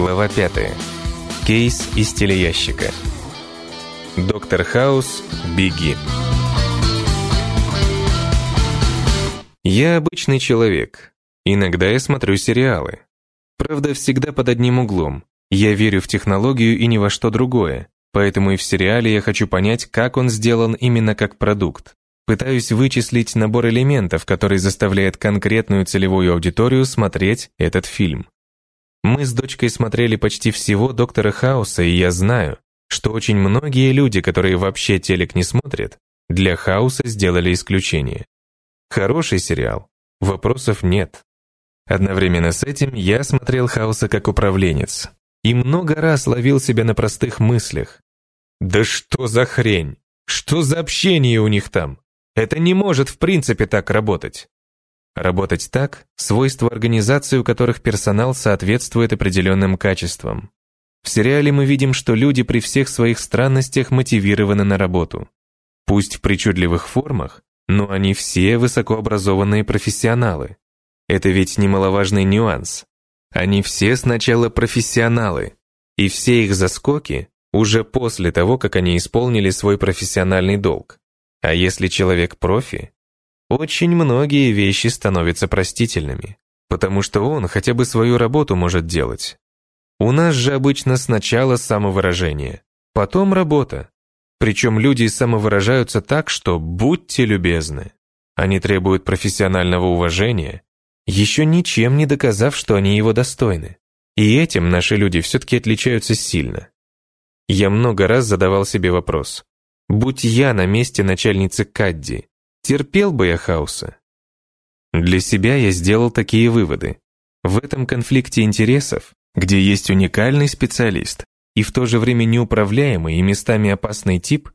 Глава 5. Кейс из телеящика. Доктор Хаус, беги. Я обычный человек. Иногда я смотрю сериалы. Правда, всегда под одним углом. Я верю в технологию и ни во что другое. Поэтому и в сериале я хочу понять, как он сделан именно как продукт. Пытаюсь вычислить набор элементов, который заставляет конкретную целевую аудиторию смотреть этот фильм. Мы с дочкой смотрели почти всего «Доктора Хауса», и я знаю, что очень многие люди, которые вообще телек не смотрят, для Хауса сделали исключение. Хороший сериал, вопросов нет. Одновременно с этим я смотрел Хауса как управленец и много раз ловил себя на простых мыслях. Да что за хрень? Что за общение у них там? Это не может в принципе так работать. Работать так – свойство организации, у которых персонал соответствует определенным качествам. В сериале мы видим, что люди при всех своих странностях мотивированы на работу. Пусть в причудливых формах, но они все высокообразованные профессионалы. Это ведь немаловажный нюанс. Они все сначала профессионалы, и все их заскоки уже после того, как они исполнили свой профессиональный долг. А если человек профи, очень многие вещи становятся простительными, потому что он хотя бы свою работу может делать. У нас же обычно сначала самовыражение, потом работа. Причем люди самовыражаются так, что будьте любезны. Они требуют профессионального уважения, еще ничем не доказав, что они его достойны. И этим наши люди все-таки отличаются сильно. Я много раз задавал себе вопрос. Будь я на месте начальницы Кадди, Терпел бы я хаоса. Для себя я сделал такие выводы. В этом конфликте интересов, где есть уникальный специалист и в то же время неуправляемый и местами опасный тип,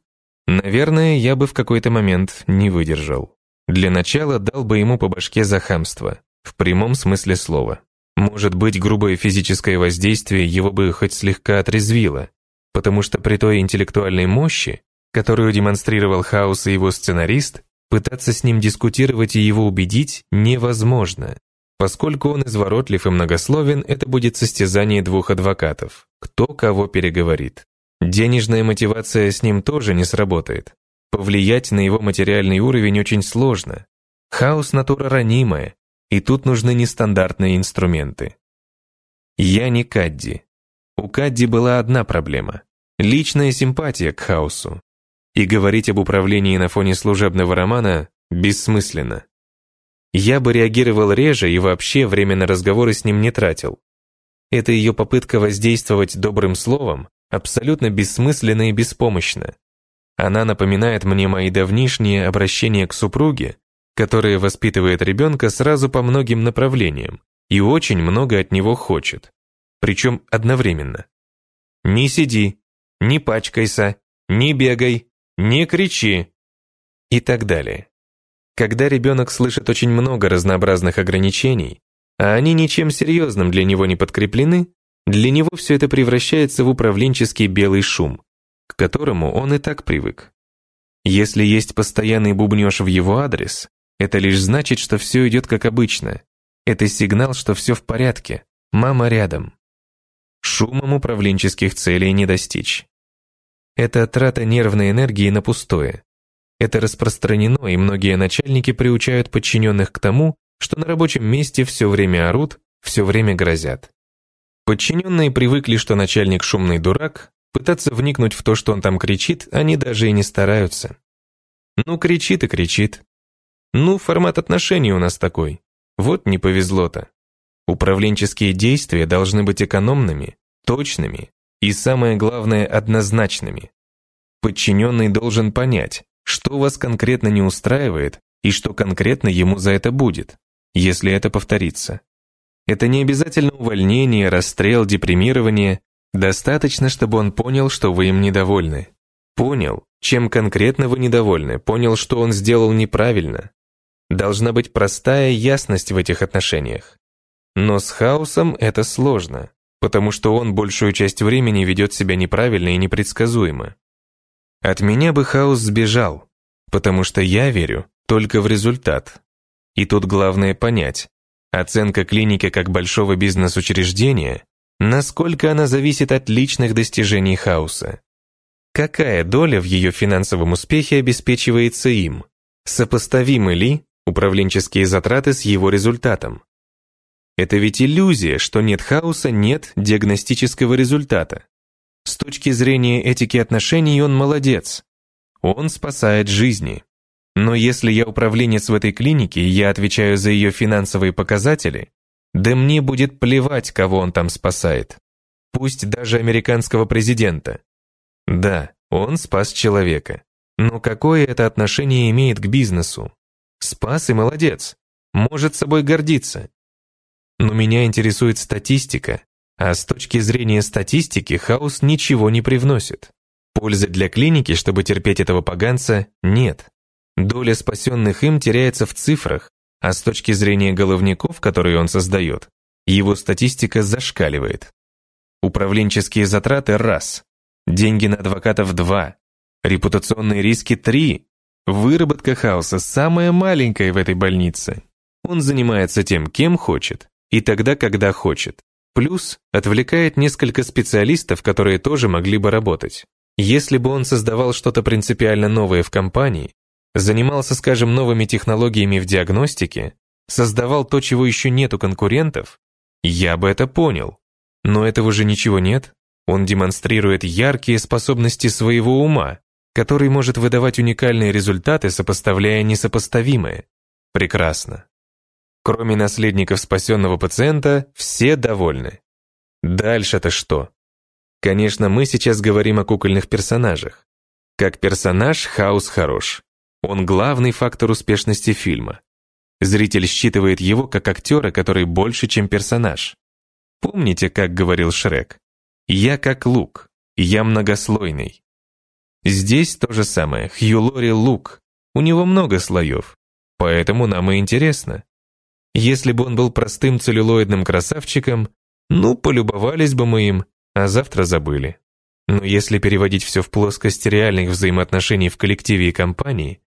наверное, я бы в какой-то момент не выдержал. Для начала дал бы ему по башке за хамство, в прямом смысле слова. Может быть, грубое физическое воздействие его бы хоть слегка отрезвило, потому что при той интеллектуальной мощи, которую демонстрировал Хаус и его сценарист, Пытаться с ним дискутировать и его убедить невозможно. Поскольку он изворотлив и многословен, это будет состязание двух адвокатов. Кто кого переговорит. Денежная мотивация с ним тоже не сработает. Повлиять на его материальный уровень очень сложно. Хаос натура ранимая, и тут нужны нестандартные инструменты. Я не Кадди. У Кадди была одна проблема – личная симпатия к хаосу и говорить об управлении на фоне служебного романа бессмысленно. Я бы реагировал реже и вообще время на разговоры с ним не тратил. Это ее попытка воздействовать добрым словом абсолютно бессмысленна и беспомощна. Она напоминает мне мои давнишние обращения к супруге, которая воспитывает ребенка сразу по многим направлениям и очень много от него хочет. Причем одновременно. «Не сиди, не пачкайся, не бегай, не кричи и так далее. Когда ребенок слышит очень много разнообразных ограничений, а они ничем серьезным для него не подкреплены, для него все это превращается в управленческий белый шум, к которому он и так привык. Если есть постоянный бубнеж в его адрес, это лишь значит, что все идет как обычно. Это сигнал, что все в порядке, мама рядом. Шумом управленческих целей не достичь. Это трата нервной энергии на пустое. Это распространено, и многие начальники приучают подчиненных к тому, что на рабочем месте все время орут, все время грозят. Подчиненные привыкли, что начальник шумный дурак, пытаться вникнуть в то, что он там кричит, они даже и не стараются. Ну, кричит и кричит. Ну, формат отношений у нас такой. Вот не повезло-то. Управленческие действия должны быть экономными, точными, и самое главное, однозначными. Подчиненный должен понять, что вас конкретно не устраивает и что конкретно ему за это будет, если это повторится. Это не обязательно увольнение, расстрел, депримирование. Достаточно, чтобы он понял, что вы им недовольны. Понял, чем конкретно вы недовольны, понял, что он сделал неправильно. Должна быть простая ясность в этих отношениях. Но с хаосом это сложно потому что он большую часть времени ведет себя неправильно и непредсказуемо. От меня бы хаос сбежал, потому что я верю только в результат. И тут главное понять, оценка клиники как большого бизнес-учреждения Насколько она зависит от личных достижений хаоса? Какая доля в ее финансовом успехе обеспечивается им? Сопоставимы ли управленческие затраты с его результатом? Это ведь иллюзия, что нет хаоса, нет диагностического результата. С точки зрения этики отношений он молодец. Он спасает жизни. Но если я управленец в этой клинике и я отвечаю за ее финансовые показатели, да мне будет плевать, кого он там спасает. Пусть даже американского президента. Да, он спас человека. Но какое это отношение имеет к бизнесу? Спас и молодец. Может собой гордиться. Но меня интересует статистика, а с точки зрения статистики хаос ничего не привносит. Пользы для клиники, чтобы терпеть этого поганца, нет. Доля спасенных им теряется в цифрах, а с точки зрения головников, которые он создает, его статистика зашкаливает. Управленческие затраты – раз, Деньги на адвокатов два. Репутационные риски три. Выработка хаоса самая маленькая в этой больнице. Он занимается тем, кем хочет, и тогда, когда хочет. Плюс отвлекает несколько специалистов, которые тоже могли бы работать. Если бы он создавал что-то принципиально новое в компании, занимался, скажем, новыми технологиями в диагностике, создавал то, чего еще нет у конкурентов, я бы это понял. Но этого же ничего нет. Он демонстрирует яркие способности своего ума, который может выдавать уникальные результаты, сопоставляя несопоставимые. Прекрасно. Кроме наследников спасенного пациента, все довольны. Дальше-то что? Конечно, мы сейчас говорим о кукольных персонажах. Как персонаж Хаус хорош. Он главный фактор успешности фильма. Зритель считывает его как актера, который больше, чем персонаж. Помните, как говорил Шрек? Я как лук, я многослойный. Здесь то же самое, Хью Лори лук. У него много слоев, поэтому нам и интересно. Если бы он был простым целлюлоидным красавчиком, ну, полюбовались бы мы им, а завтра забыли. Но если переводить все в плоскость реальных взаимоотношений в коллективе и компании,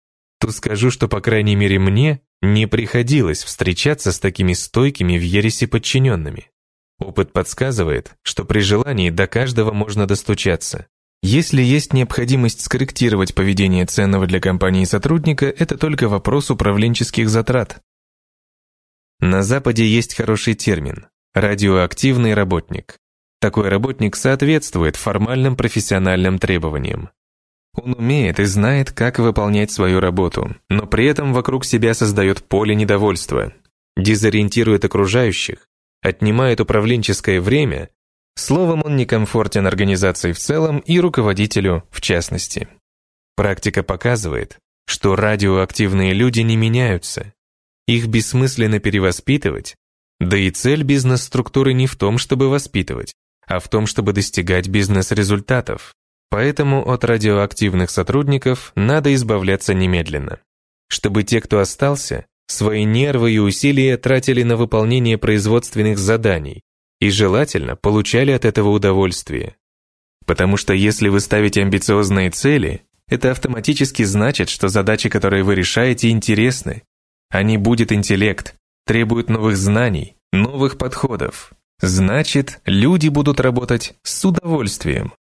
то скажу, что, по крайней мере, мне не приходилось встречаться с такими стойкими в ересе подчиненными. Опыт подсказывает, что при желании до каждого можно достучаться. Если есть необходимость скорректировать поведение ценного для компании сотрудника, это только вопрос управленческих затрат. На Западе есть хороший термин – радиоактивный работник. Такой работник соответствует формальным профессиональным требованиям. Он умеет и знает, как выполнять свою работу, но при этом вокруг себя создает поле недовольства, дезориентирует окружающих, отнимает управленческое время, словом, он некомфортен организации в целом и руководителю в частности. Практика показывает, что радиоактивные люди не меняются. Их бессмысленно перевоспитывать, да и цель бизнес-структуры не в том, чтобы воспитывать, а в том, чтобы достигать бизнес-результатов. Поэтому от радиоактивных сотрудников надо избавляться немедленно. Чтобы те, кто остался, Свои нервы и усилия тратили на выполнение производственных заданий и желательно получали от этого удовольствие. Потому что если вы ставите амбициозные цели, это автоматически значит, что задачи, которые вы решаете, интересны. Они будет интеллект, требуют новых знаний, новых подходов. Значит, люди будут работать с удовольствием.